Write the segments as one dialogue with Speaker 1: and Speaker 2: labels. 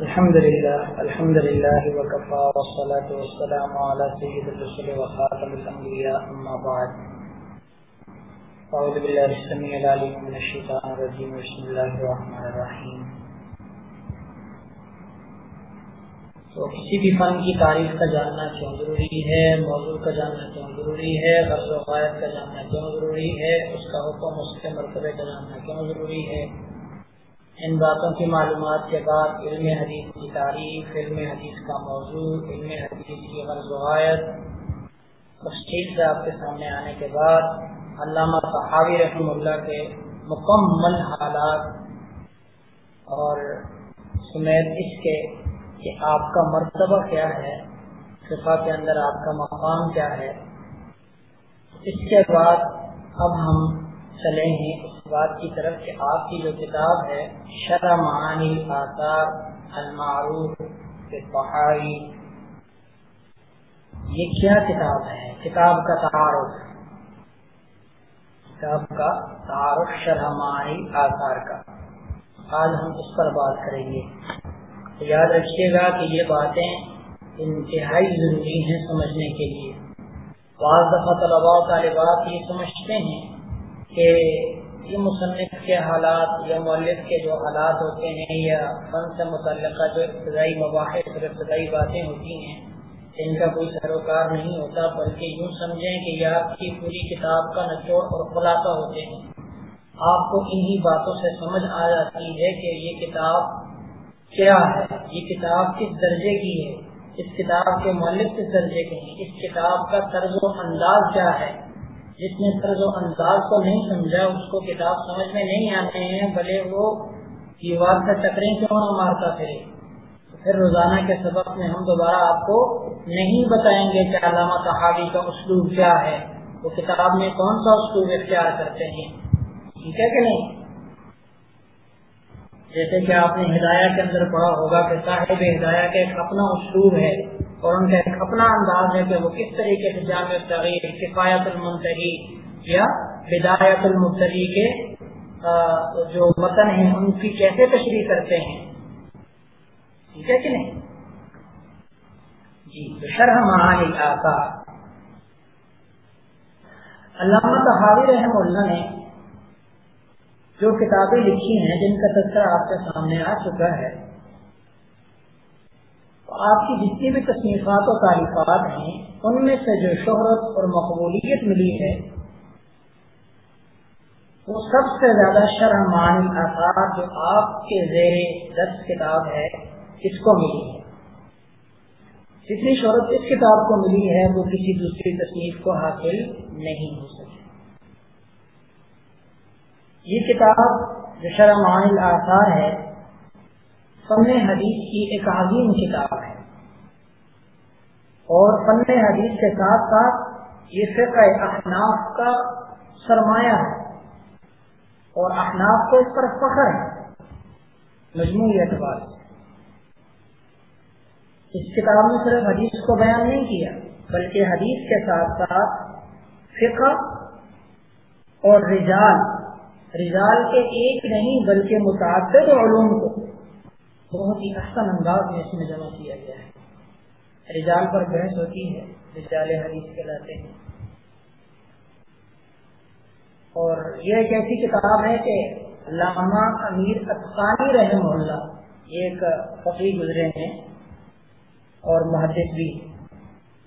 Speaker 1: الحمد لله الحمد لله، وكفى، والصلاة والسلام على سيد الرسل وخاتم الأنبياء، أما بعد. أعوذ بالله السميع العليم من الشيطان الرجيم، بسم الله الرحمن الرحيم. تو کسی بھی فن کی تاریخ کا جاننا کیوں ضروری ہے؟ موضوع کا جاننا کیوں ضروری ہے؟ غرض و قائد کا جاننا کیوں ضروری ہے؟ اس کا حکم، اس کے مرتبے کا جاننا کیوں ضروری ہے؟ ان باتوں کی معلومات کے بعد علم حدیث کی تاریخ علم حدیث کا موضوع، علم حدیث کی غرض وغیرہ تفصیل سے آپ کے سامنے آنے کے بعد علامہ صحابی رحم اللہ کے مکمل حالات اور سمیت اس کے کہ آپ کا مرتبہ کیا ہے صفا کے اندر آپ کا مقام کیا ہے۔ اس کے بعد اب ہم چلے ہیں۔ اس بات کی طرف کہ آپ کی جو کتاب ہے شرح معانی آثار المعروف پہاڑی یہ کیا کتاب ہے؟ کتاب کا تعارف۔ کتاب کا تعارف شرح معانی آثار کا۔ آج ہم اس پر بات کریں گے۔ یاد رکھیے گا کہ یہ باتیں انتہائی ضروری ہیں سمجھنے کے لیے۔ بعض دفعہ طلباء طالبات یہ سمجھتے ہیں کہ یہ مصنف کے حالات یا مولف کے جو حالات ہوتے ہیں یا فن سے متعلقہ جو ابتدائی مباحث اور ابتدائی باتیں ہوتی ہیں، ان کا کوئی سروکار نہیں ہوتا، بلکہ یوں سمجھیں کہ یہ آپ کی پوری کتاب کا نچوڑ اور خلاصہ ہوتے ہیں۔ آپ کو انہی باتوں سے سمجھ آ جاتی ہے کہ یہ کتاب کیا ہے، یہ کتاب کس درجے کی ہے، اس کتاب کے مولف کس درجے کے ہیں، اس کتاب کا طرز و انداز کیا ہے۔ جس نے طرز و انداز کو نہیں سمجھا، اس کو کتاب سمجھ میں نہیں آتے ہیں، بھلے وہ دیوار کا چکریں کیوں نہ مارتا پھرے؟ پھر روزانہ کے سبق میں ہم دوبارہ آپ کو نہیں بتائیں گے کہ علامہ صحابی کا اسلوب کیا ہے، وہ کتاب میں کون سا اسلوب اختیار کرتے ہیں، ٹھیک ہے کہ نہیں؟ جیسے کہ آپ نے ہدایہ کے اندر پڑھا ہوگا کہ صاحب ہدایہ کا ایک اپنا اسلوب ہے۔ اور ان کا ایک اپنا انداز ہے کہ وہ کس طریقے سے جامع تغیر کفایت المنتحی یا ہدایت المبتری کے جو متن ہیں، ان کی کیسے تشریح کرتے ہیں؟ ٹھیک ہے کہ نہیں؟ جی شرح معانی آتا علامہ تحاوی رحم اللہ نے جو کتابیں لکھی ہیں، جن کا تذکرہ آپ کے سامنے آ چکا ہے آپ کی جتنی بھی تصنیفات و تعریفات ہیں، ان میں سے جو شہرت اور مقبولیت ملی ہے، وہ سب سے زیادہ شرح معنی آثار جو آپ کے زیر دس کتاب ہے، اس کو ملی ہے۔ جتنی شہرت اس کتاب کو ملی ہے، وہ کسی دوسری تصنیف کو حاصل نہیں ہو سکی۔ یہ کتاب جو شرح معنی آثار ہے فن حدیث کی ایک عظیم کتاب ہے۔ اور فن حدیث کے ساتھ ساتھ یہ فقہ احناف کا سرمایہ ہے اور احناف کو اس پر فخر ہے، مجموعی اعتبار سے۔ اس کتاب میں صرف حدیث کو بیان نہیں کیا، بلکہ حدیث کے ساتھ ساتھ فقہ اور رجال رجال کے ایک نہیں بلکہ متعدد علوم کو بہت ہی احسن انداز میں اس میں جمع کیا گیا ہے۔ رجال پر بحث ہوتی ہے، رجال حدیث کہلاتے ہیں۔ اور یہ ایک ایسی کتاب ہے کہ علامہ امیر افسانی رحم اللہ ایک فقیر گزرے ہیں اور محدث بھی۔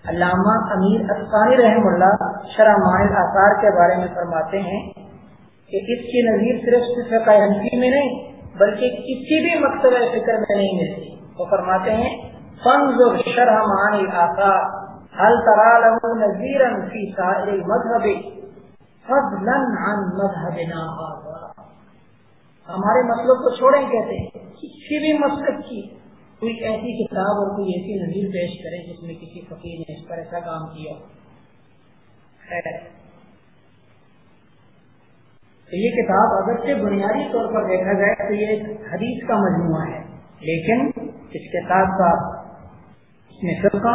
Speaker 1: علامہ امیر افسانی رحم اللہ شرح ماہر آثار کے بارے میں فرماتے ہیں کہ اس کی نظیر صرف فقہ حنفی میں نہیں، بلکہ کسی بھی مقصد فکر میں نہیں ملتی۔ وہ فرماتے ہیں فنظر شرح معانی آثار هل ترى له نذيرا في سائر المذهب؟ فضلا عن مذهبنا هذا ہمارے مسلک کو چھوڑیں کہتے ہیں، کسی بھی مسلک کی کوئی ایسی کتاب اور کوئی ایسی نظیر پیش کرے جس میں کسی فقیر نے اس پر ایسا کام کیا خیر۔ تو یہ کتاب اگر سے بنیادی طور پر دیکھا جائے تو یہ ایک حدیث کا مجموعہ ہے، لیکن اس کے ساتھ ساتھ اس میں فرقہ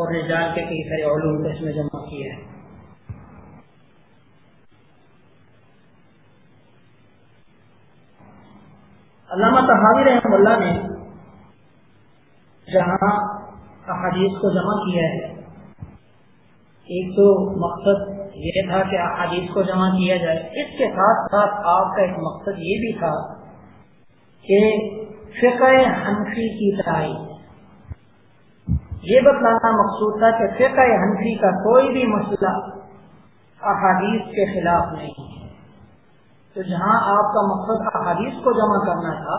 Speaker 1: اور رجال کے کئی سارے علوم کو اس میں جمع کیا ہے علامہ تحاوی رحم اللہ نے جہاں احادیث کو جمع کیا ہے، ایک تو مقصد یہ تھا کہ احادیث کو جمع کیا جائے۔ اس کے ساتھ ساتھ آپ کا ایک مقصد یہ بھی تھا کہ فقہ حنفی کی تاریخ یہ بتلانا مقصود تھا کہ فقہ حنفی کا کوئی بھی مسئلہ احادیث کے خلاف نہیں ہے۔ تو جہاں آپ کا مقصد احادیث کو جمع کرنا تھا،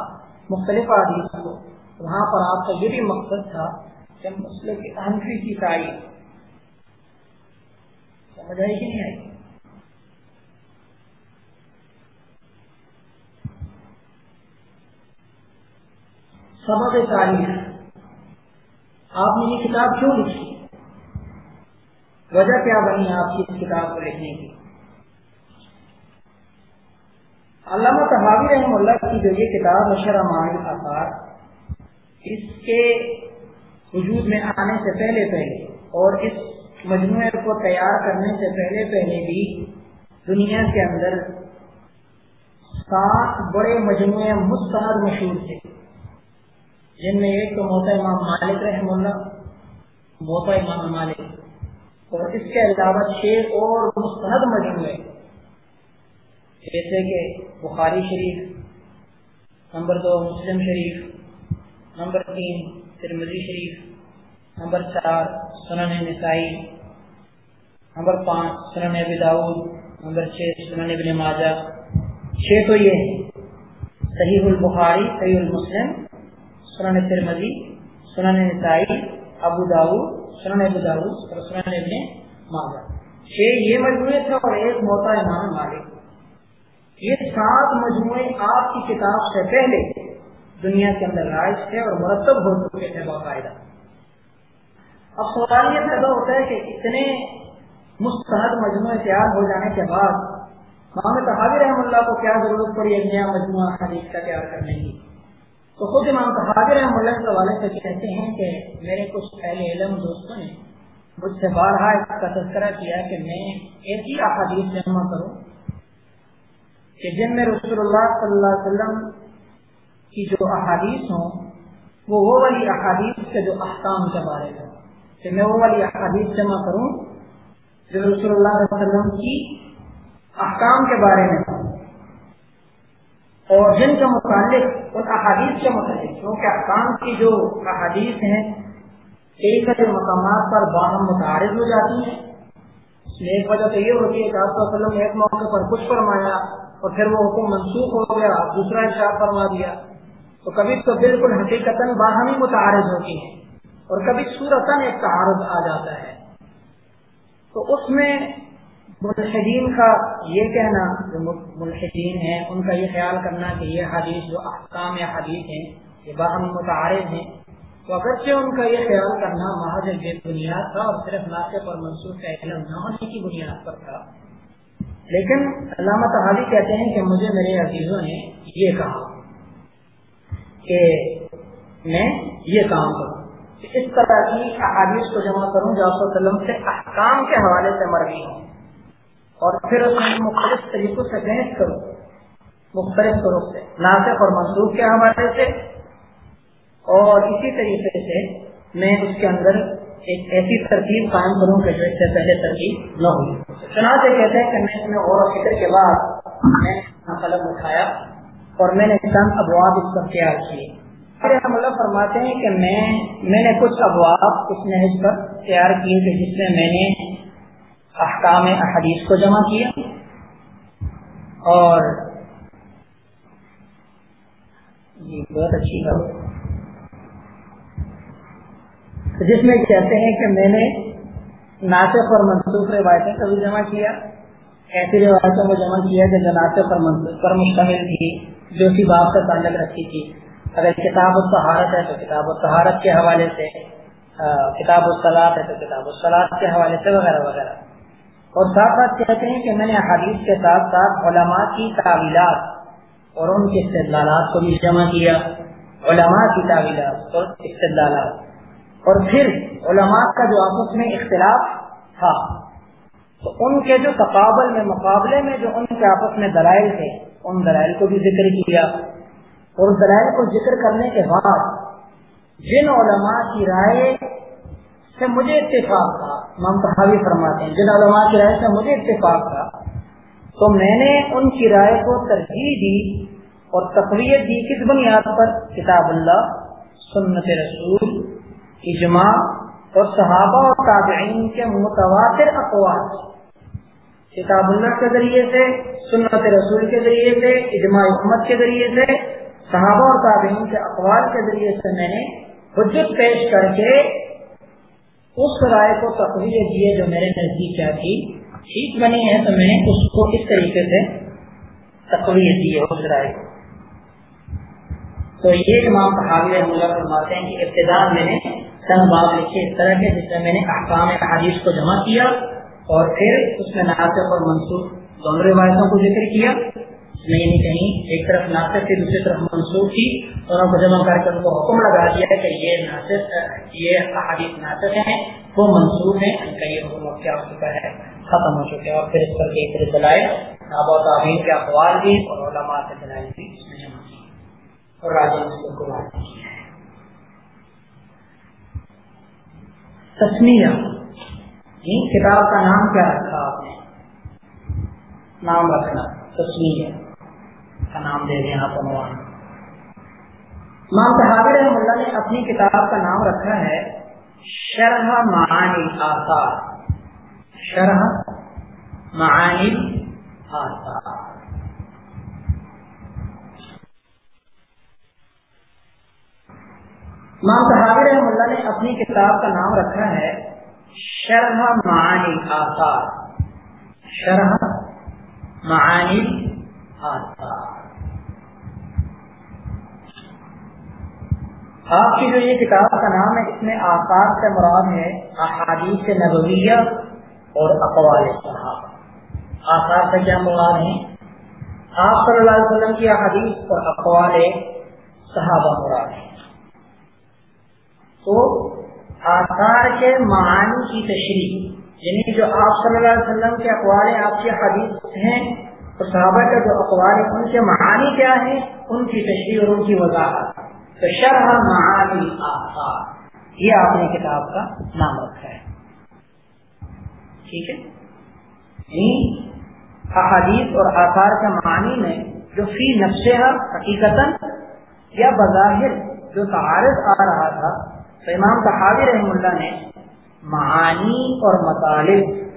Speaker 1: مختلف احادیث کو وہاں پر آپ کا یہ بھی مقصد تھا کہ مسئلہ حنفی کی تاریخ سمجھ آئی کہ نہیں آئی؟ سبق تاریخ آپ نے یہ کتاب کیوں لکھی؟ وجہ کیا بنی آپ کی اس کتاب کو لکھنے کی؟ علامہ تحابی رحم اللہ کی جو یہ کتاب مشرہ معاہد آثار، اس کے وجود میں آنے سے پہلے پہلے اور اس مجموعے کو تیار کرنے سے پہلے پہلے بھی دنیا کے اندر سات بڑے مجموعے مستند مشہور تھے۔ جن میں ایک تو موتا امام مالک رحم اللہ، موتا امام مالک، اور اس کے علاوہ چھ اور مستند مجموعے جیسے کہ بخاری شریف، نمبر دو مسلم شریف، نمبر تین ترمزی شریف، نمبر چار سنن نسائی، نمبر پانچ سنن ابی داؤد نمبر چھ سنن ابن ماجہ۔ چھ تو یہ صحیح البخاری، صحیح المسلم سنن ترمذی، سنن نسائی، ابو داؤد، سنن ابو داؤد اور سنن ابن ماجہ۔ چھ یہ مجموعے تھے اور ایک موتا امام مالک۔ یہ سات مجموعے آپ کی کتاب سے پہلے دنیا کے اندر رائج تھے اور مرتب ہو چکے تھے باقاعدہ۔ اب سوال یہ پیدا ہوتا ہے کہ اتنے مستحد مجموعے تیار ہو جانے کے بعد محمد تحابی رحم اللہ کو کیا ضرورت پڑی ایک نیا مجموعہ حدیث کا تیار کرنے کی؟ تو خود امام تحابی رحم اللہ کے حوالے سے کہتے ہیں کہ میرے کچھ اہل علم دوستوں نے مجھ سے بارہا اس کا تذکرہ کیا کہ میں ایسی احادیث جمع کروں کہ جن میں رسول اللہ صلی اللہ علیہ وسلم کی جو احادیث ہوں، وہ وہ والی احادیث کے جو احکام کے بارے میں کہ میں وہ والی احادیث جمع کروں جو رسول اللہ علیہ وسلم کی احکام کے بارے میں اور جن کے متعلق ان احادیث کے متعلق، کیونکہ احکام کی جو احادیث ہیں کئی سارے مقامات پر باہم متعارف ہو جاتی ہیں۔ ایک وجہ تو یہ ہوتی ہے کہ آپ وسلم نے ایک موقع پر کچھ فرمایا اور پھر وہ حکم منسوخ ہو گیا، دوسرا اشار فرما دیا۔ تو کبھی تو بالکل حقیقت باہمی متعارض ہوتی ہیں اور کبھی صورتاً ایک تعارض آ جاتا ہے۔ تو اس میں ملحدین کا یہ کہنا، جو ملحدین ہیں، ان کا یہ خیال کرنا کہ یہ حدیث جو احکام یا حدیث ہیں، یہ باہم متعارض ہیں۔ تو اگرچہ ان کا یہ خیال کرنا محض بے بنیاد تھا اور صرف ناطے پر منسوخ کا علم نہ ہونے کی بنیاد پر تھا۔ لیکن علامہ تحالی کہتے ہیں کہ مجھے میرے عزیزوں نے یہ کہا کہ میں یہ کام کروں۔ اس طرح کی احادیث کو جمع کروں جو آپ وسلم سے احکام کے حوالے سے مرغی ہوں۔ اور پھر اس میں مختلف طریقوں سے بحث کروں مختلف طرق سے۔ ناسک اور منسوخ کے حوالے سے؟ اور اسی طریقے سے میں اس کے اندر ایک ایسی ترتیب قائم کروں کہ جو اس سے پہلے ترتیب نہ ہوئی چنانچہ کہتے ہیں کہ میں اس میں غور و فکر کے بعد میں قلم اٹھایا اور میں نے چند ابواب اس پر تیار کیے۔ ہم اللہ فرماتے ہیں کہ میں میں نے کچھ ابواب اس نہج پر تیار کیے کہ جس میں میں نے احکام احادیث کو جمع کیا اور جی بہت اچھی بات جس میں کہتے ہیں کہ میں نے ناطف اور منسوخ روایتیں کو بھی جمع کیا، ایسی روایتوں کو جمع کیا کہ جو ناطف اور منسوخ پر مشتمل تھی، جو اسی بات سے تعلق رکھی تھی۔ اگر کتاب الطہارت ہے تو کتاب الطہارت کے حوالے سے کتاب الصلاط ہے تو کتاب الصلاط کے حوالے سے، وغیرہ وغیرہ۔ اور ساتھ ساتھ کہتے ہیں کہ میں نے حدیث کے ساتھ ساتھ علماء کی تعویلات اور ان کے استدلالات کو بھی جمع کیا۔ علماء کی تعویلات اور استدلالات۔ اور پھر علماء کا جو آپس میں اختلاف تھا، تو ان کے جو تقابل میں، مقابلے میں جو ان کے آپس میں دلائل تھے، ان دلائل کو بھی ذکر کیا۔ اور دلائل کو ذکر کرنے کے بعد جن علماء کی رائے سے مجھے اتفاق تھا۔ امام فرماتے ہیں جن علماء کی رائے سے مجھے اتفاق تھا۔ تو میں نے ان کی رائے کو ترجیح دی اور تقویت دی کس بنیاد پر؟ کتاب اللہ، سنت رسول، اجماع اور صحابہ اور تابعین کے متواتر اقوال۔ کتاب اللہ کے ذریعے سے، سنت رسول کے ذریعے سے، اجماع حکمت کے ذریعے سے، صحابہ اور تابعین کے اقوال کے ذریعے سے میں نے حجت پیش کر کے اس رائے کو تقویت دیے جو میرے نزدیک کیا تھی، ٹھیک بنی ہے تو میں نے اس کو اس طریقے سے تقویت دی ہے اس رائے کو۔ تو یہ امام حاوی رحم اللہ فرماتے ہیں کہ ابتدا میں نے چند باب لکھے اس طرح کے، جس میں میں نے احکام حدیث کو جمع کیا اور پھر اس میں ناطق اور منصوب دونوں روایتوں کو ذکر کیا۔ میں یعنی کہیں ایک طرف ناطق تھی، دوسری طرف منصوب تھی دونوں کو جمع کر کے ان کو حکم لگا دیا کہ یہ ناطق یہ احادیث ناطق ہیں، وہ منصوب ہیں، ان کا یہ حکم کیا ہو چکا ہے؟ ختم ہو چکے اور پھر اس پر ایک پھر دلائل ناب و تعبین کے اقوال بھی اور علماء کے دلائل بھی اس میں جمع کی اور راجا مسلم کو واضح کیا ہے تسمیہ۔ جی، کتاب کا نام کیا رکھا آپ نے؟ نام رکھنا تصویر کا نام دے دیں آپ عنوان۔ امام صحابی رحم اللہ نے اپنی کتاب کا نام رکھا ہے شرح معانی آثار۔ شرح معانی آثار۔ امام صحابی رحم اللہ نے اپنی کتاب کا نام رکھا ہے شرح معانی آثار۔ شرح معانی آثار۔ آپ کی جو یہ کتاب کا نام ہے، اس میں آثار سے مراد ہے احادیث نبویہ اور اقوال صحابہ۔ آثار سے کیا مراد ہے آپ صلی اللہ علیہ وسلم کی احادیث اور اقوال صحابہ مراد ہے تو آثار کے معنی کی تشریح یعنی جو آپ صلی اللہ علیہ وسلم کے اقوال آپ کے حدیث ہیں اور صحابہ کا جو اقوال ان کے معانی کیا ہیں؟ ان کی تشریح اور ان کی وضاحت۔ تو شرح معانی آثار یہ آپ نے کتاب کا نام رکھا ہے۔ ٹھیک ہے؟ یعنی احادیث اور آثار کے معنی میں جو فی نفس حقیقت یا بظاہر جو تعارض آ رہا تھا، تو امام تحاوی رحم اللہ نے معانی اور مطالب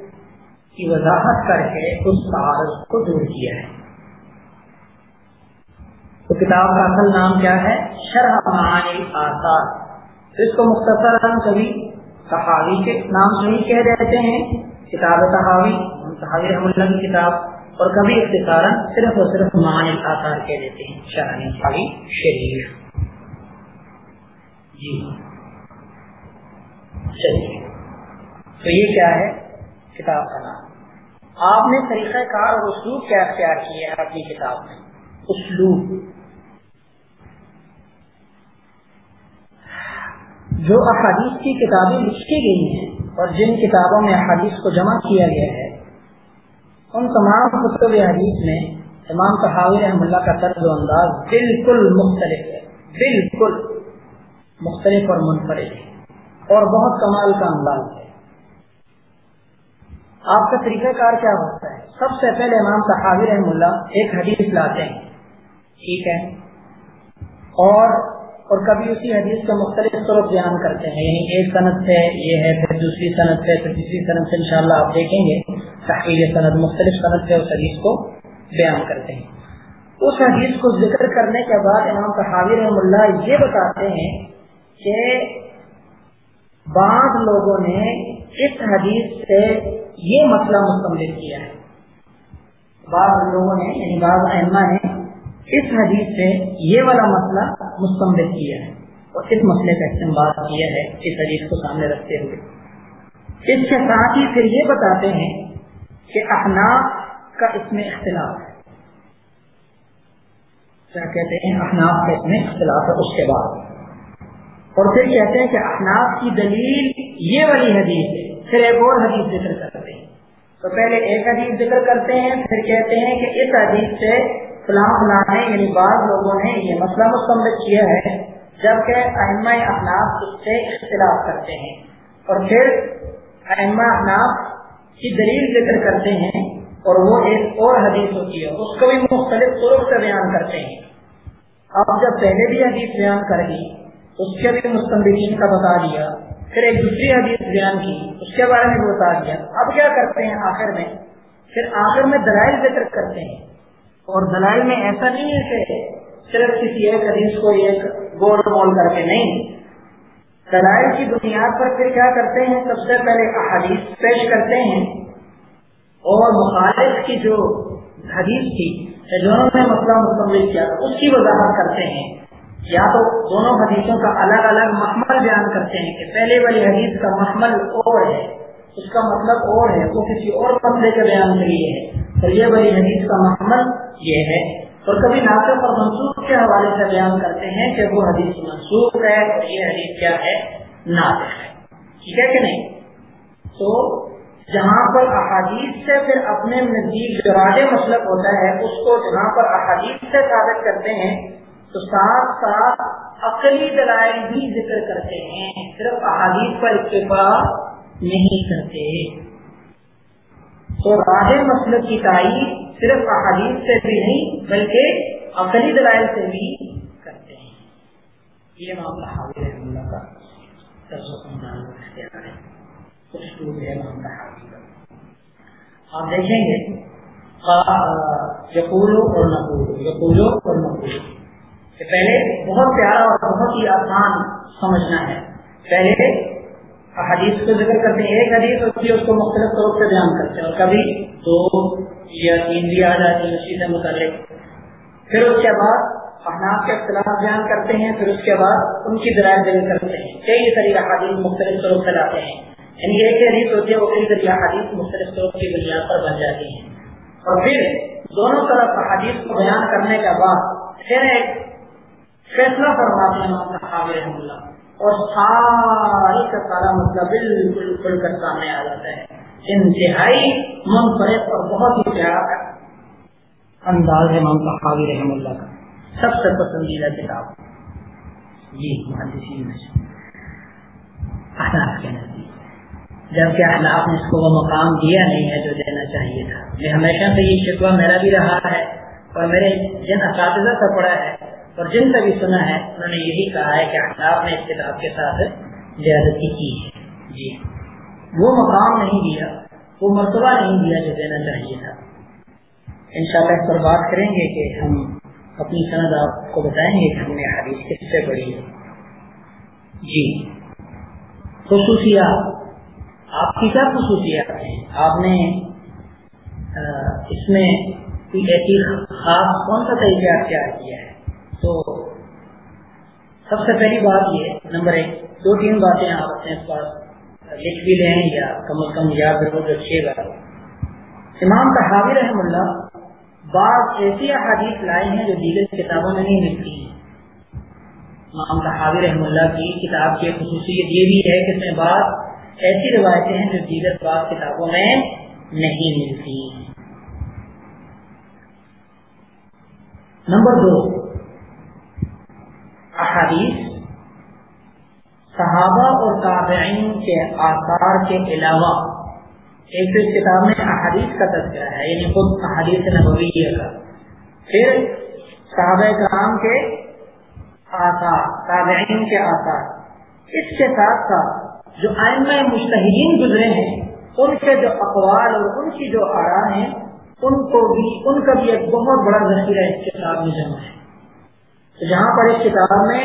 Speaker 1: کی وضاحت کر کے اس تعارض کو دور کیا ہے۔ تو کتاب کا اصل نام کیا ہے؟ شرح معانی آثار۔ اس کو مختصر ہم کبھی تحاوی کے نام سے ہی کہہ دیتے ہیں۔ کتاب تحاوی تحاوی رحم اللہ کی کتاب، اور کبھی اختصار صرف اور صرف معانی آثار کہہ دیتے ہیں۔ شرح یعنی شریف۔ جی۔ چلیے۔ تو یہ کیا ہے؟ کتاب کا نام۔ آپ نے طریقہ کار اور اسلوب کیا اختیار کیا ہے اپنی کتاب میں؟ اسلوب۔ جو احادیث کی کتابیں لکھی گئی ہیں اور جن کتابوں میں احادیث کو جمع کیا گیا ہے، ان تمام کتب حدیث میں امام تحاوی رحم اللہ کا طرز و انداز بالکل مختلف ہے، بالکل مختلف اور منفرد ہے اور بہت کمال کا انداز ہے۔ آپ کا طریقہ کار کیا ہوتا ہے؟ سب سے پہلے امام صحابی رحم اللہ ایک حدیث لاتے ہیں، ٹھیک ہے؟ اور اور کبھی اسی حدیث کا مختلف طرف بیان کرتے ہیں۔ یعنی ایک صنعت سے یہ ہے، پھر دوسری صنعت سے، پھر تیسری صنعت سے، انشاءاللہ آپ دیکھیں گے۔ تحقیق صنعت مختلف صنعت سے اس حدیث کو بیان کرتے ہیں۔ اس حدیث کو ذکر کرنے کے بعد امام صحابی رحم اللہ یہ بتاتے ہیں کہ بعض لوگوں نے اس حدیث سے یہ مسئلہ مستمل کیا ہے۔ بعض لوگوں نے یعنی بعض احمد نے اس حدیث سے یہ والا مسئلہ مستمل کیا ہے اور اس مسئلے کا استعمال کیا ہے اس حدیث کو سامنے رکھتے ہوئے۔ اس کے ساتھ ہی پھر یہ بتاتے ہیں کہ احناف کا اس میں اختلاف ہے۔ کیا کہتے ہیں احناف کا اس میں اختلاف ہے؟ اس کے بعد۔ اور پھر کہتے ہیں کہ احناف کی دلیل یہ والی حدیث ہے۔ پھر ایک اور حدیث ذکر کرتے ہیں۔ تو پہلے ایک حدیث ذکر کرتے ہیں، پھر کہتے ہیں کہ اس حدیث سے فلاں فلاں یعنی بعض لوگوں نے یہ مسئلہ مستمل کیا ہے، جبکہ احمد احناف اس سے اختلاف کرتے ہیں۔ اور پھر احمد احناف کی دلیل ذکر کرتے ہیں، اور وہ ایک اور حدیث ہوتی ہے، اس کو بھی مختلف طرق سے بیان کرتے ہیں۔ اب جب پہلے بھی حدیث بیان کر دی، اس کے بھی مستمدین کا بتا دیا، پھر ایک دوسری حدیث بیان کی، اس کے بارے میں بھی بتا دیا۔ اب کیا کرتے ہیں آخر میں؟ پھر آخر میں دلائل ذکر کرتے ہیں۔ اور دلائل میں ایسا نہیں ہے کہ صرف کسی ایک حدیث کو ایک گول مول کر کے نہیں۔ دلائل کی بنیاد پر پھر کیا کرتے ہیں؟ سب سے پہلے احادیث پیش کرتے ہیں۔ اور مخالف کی جو حدیث تھی جنہوں نے مسئلہ مکمل کیا، اس کی وضاحت کرتے ہیں۔ یا تو دونوں حدیثوں کا الگ الگ محمل بیان کرتے ہیں کہ پہلے والی حدیث کا محمل اور ہے۔ اس کا مطلب اور ہے، وہ کسی اور مسئلے کے بیان کے لیے ہے۔ اور یہ والی حدیث کا محمل یہ ہے۔ اور کبھی ناصف اور منسوخ کے حوالے سے بیان کرتے ہیں کہ وہ حدیث منسوخ ہے اور یہ حدیث کیا ہے؟ ناصف ہے۔ ٹھیک ہے کہ نہیں؟ تو جہاں پر احادیث سے پھر اپنے نزدیک جو مسلک ہوتا ہے، اس کو جہاں پر احادیث سے ثابت کرتے ہیں، تو ساتھ ساتھ عقلی دلائل بھی ذکر کرتے ہیں۔ صرف احادیث پر اتفاع نہیں کرتے۔ تو راہ مسلک کی تائید صرف احادیث سے بھی نہیں، بلکہ عقلی دلائل سے بھی کرتے ہیں۔ یہ معاملہ حاضر ہے اللہ کا آپ دیکھیں گے۔ یقولو اور نقولو۔ یقولو اور نقولو۔ کہ پہلے بہت پیارا اور بہت ہی آسان سمجھنا ہے۔ پہلے حدیث کو ذکر کرتے ہیں، ایک حدیث ہوتی ہے، اس کو مختلف طور سے بیان کرتے ہیں۔ اور کبھی دو یا تین بھی آ جاتی ہیں اسی سے متعلق۔ پھر اس کے بعد احناف کے اختلاف بیان کرتے ہیں، پھر اس کے بعد ان کی درائر ذکر کرتے ہیں۔ کئی طریقہ حدیث مختلف طور سے لاتے ہیں۔ یعنی ایک حدیث ہوتی ہے، وہ کئی طریقہ حدیث مختلف طور کی بنیاد پر بن جاتی ہیں۔ اور پھر دونوں طرف حدیث کو بیان کرنے کے بعد پھر ایک فیصلہ فرماتے ہیں اللہ اور سارے کا سارا مطلب بالکل کھل کر سامنے آ جاتا ہے۔ انتہائی منفرد اور بہت ہی پیارا انداز ہے ممتا حاوی رحم اللہ کا۔ سب سے پسندیدہ کتاب۔ جی محدثین میں کے نزدیک۔ جبکہ احناف نے اس کو وہ مقام دیا نہیں ہے جو دینا چاہیے تھا۔ میں ہمیشہ سے یہ شکوہ میرا بھی رہا ہے اور میرے جن اساتذہ سے پڑھا ہے۔ اور جن کا بھی سنا ہے انہوں نے یہی کہا ہے کہ احتاب نے اس کتاب کے ساتھ زیادتی کی ہے۔ جی۔ وہ مقام نہیں دیا وہ مرتبہ نہیں دیا جو دینا چاہیے تھا۔ ان شاء اللہ اس پر بات کریں گے کہ ہم اپنی سند آپ کو بتائیں گے کہ ہم نے حدیث کس سے پڑھی۔ ہے جی۔ خصوصیات۔ آپ کی کیا خصوصیات ہیں؟ آپ نے اس میں کوئی ایسی خاص کون سا طریقہ اختیار کیا ہے؟ سب سے پہلی بات یہ نمبر ایک، دو تین باتیں آپ اپنے پاس لکھ بھی لیں یا کم از کم یاد ضرور رکھیے گا۔ امام تحاوی رحم اللہ بعض ایسی احادیث لائے ہیں جو دیگر کتابوں میں نہیں ملتی ہیں۔ امام تحاوی رحم اللہ کی کتاب کی خصوصیت یہ بھی ہے کہ اس میں بعض ایسی روایتیں ہیں جو دیگر بعض کتابوں میں نہیں ملتی نمبر دو احادیث صحابہ اور تابعین کے آثار کے علاوہ ایک تو اس کتاب میں احادیث کا تذکرہ ہے یعنی خود احادیث نبویہ کا۔ پھر صحابہ کرام کے آثار، تابعین کے آثار۔ اس کے ساتھ ساتھ جو آئمہ مشتحدین گزرے ہیں، ان کے جو اقوال اور ان کی جو آرا ہیں، ان کو بھی، ان کا بھی ایک بہت بڑا ذخیرہ اس کتاب میں جمع ہے۔ جہاں پر اس کتاب میں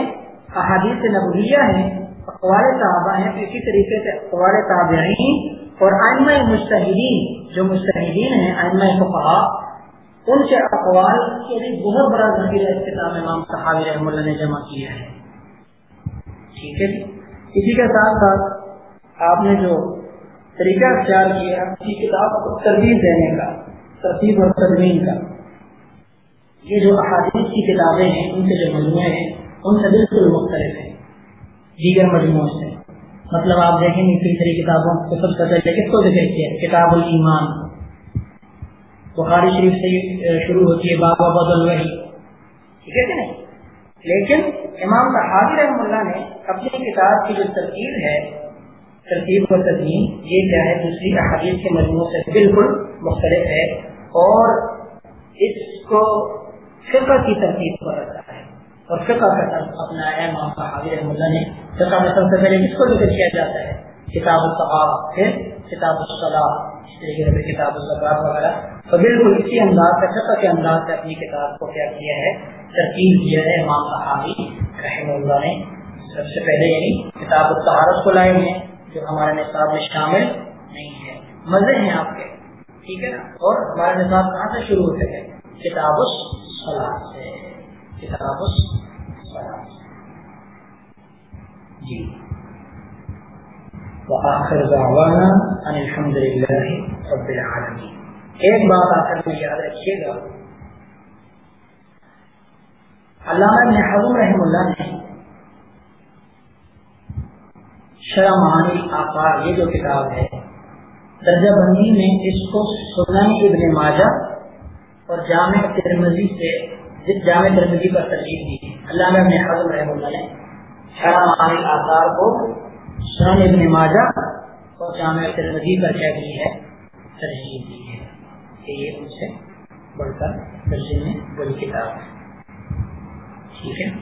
Speaker 1: احادیث نبویہ ہیں، اقوال صحابہ ہیں، تو اسی طریقے سے اقوال تابعین اور آئمہ مشتحدین جو مشتحدین ہیں آئمہ فقہا، ان کے اقوال کے لیے بہت بڑا ذخیرہ اس کتاب امام صحابی رحم اللہ نے جمع کیا ہے۔ ٹھیک ہے جی؟ اسی کے ساتھ ساتھ آپ نے جو طریقہ اختیار کیا، اسی کتاب کو ترتیب دینے کا، ترتیب اور تدمین کا۔ یہ جو احادیث کی کتابیں ہیں، ان سے جو مجموعے ہیں، ان سے بالکل مختلف ہیں۔ دیگر مجموعوں سے۔ مطلب آپ دیکھیں گے کئی ساری کتابوں کو سب سے پہلے کس کو ذکر کیا کتاب المان بخاری شریف سے شروع ہوتی ہے بابا بد الوحی۔ ٹھیک ہے لیکن امام صحابی رحم اللہ نے اپنی کتاب کی جو ترتیب ہے، ترتیب و تدین یہ کیا ہے؟ دوسری احادیث کے مجموعوں سے بالکل مختلف ہے۔ اور اس کو فقہ کی ترتیب پر رکھا ہے۔ اور فقہ کا طرف اپنا ہے، امام صحابی رحم اللہ نے فقہ میں سب سے پہلے کس کو ذکر کیا جاتا ہے؟ کتاب الصحاب پھر کتاب الصلاح اس طریقے سے کتاب الزکات وغیرہ۔ تو بالکل اسی انداز سے، فقہ کے انداز سے اپنی کتاب کو کیا کیا ہے، ترتیب دیا ہے امام صحابی رحم اللہ نے۔ سب سے پہلے یعنی کتاب الطہارت کو لائے ہیں، جو ہمارے نصاب میں شامل نہیں ہے۔ مزے ہیں آپ کے۔ ٹھیک ہے نا؟ اور ہمارے نصاب کہاں سے شروع ہوتے ہیں؟ کتاب الصلاح سے کتاب الصلاح جی۔ وآخر دعوانا ان الحمد للہ رب العالمین۔ ایک بات آخر میں یاد رکھیے گا۔ علامہ ابن حضم رحم اللہ نے شرح معانی آثار، یہ جو کتاب ہے، درجہ بندی میں اس کو سنن ابن ماجہ اور جامع ترمزی سے جامع ترمزی پر ترجیح دی علامہ ابن حضم رحم اللہ نے شرح معانی آثار کو سنن ابن ماجہ اور جامع ترمزی پر کیا کی ہے، ترجیح دی ہے کہ یہ ان سے بڑھ کر درجے میں بڑی کتاب ہے۔ ٹھیک ہے؟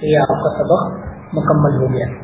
Speaker 1: تو یہ آپ کا سبق مکمل ہو گیا۔